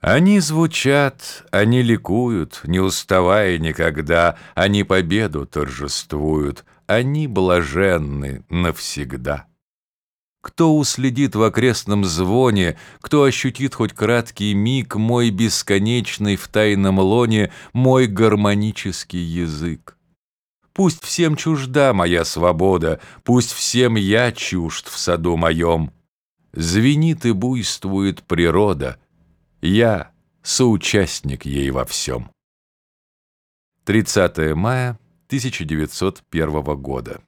Они звучат, они ликуют, не уставая никогда, Они победу торжествуют, они блаженны навсегда. Кто уследит в окрестном звоне, Кто ощутит хоть краткий миг Мой бесконечный в тайном лоне, Мой гармонический язык? Пусть всем чужда моя свобода, Пусть всем я чужд в саду моем. Звенит и буйствует природа — я соучастник ей во всем. 30 мая 1901 года.